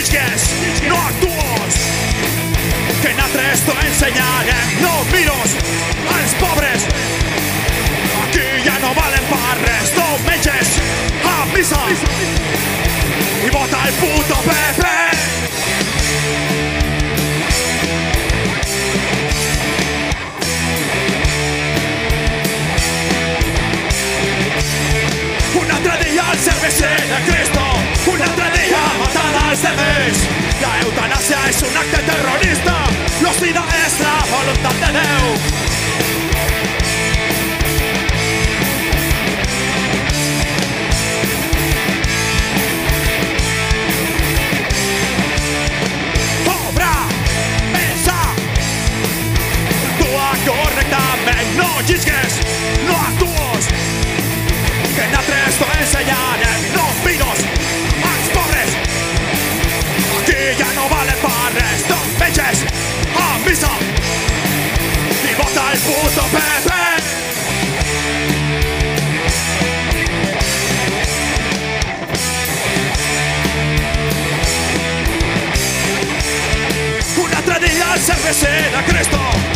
No actúos. Que nace esto enseñar en no miros a los pobres. Aquí ya no valen par SFC da Cresto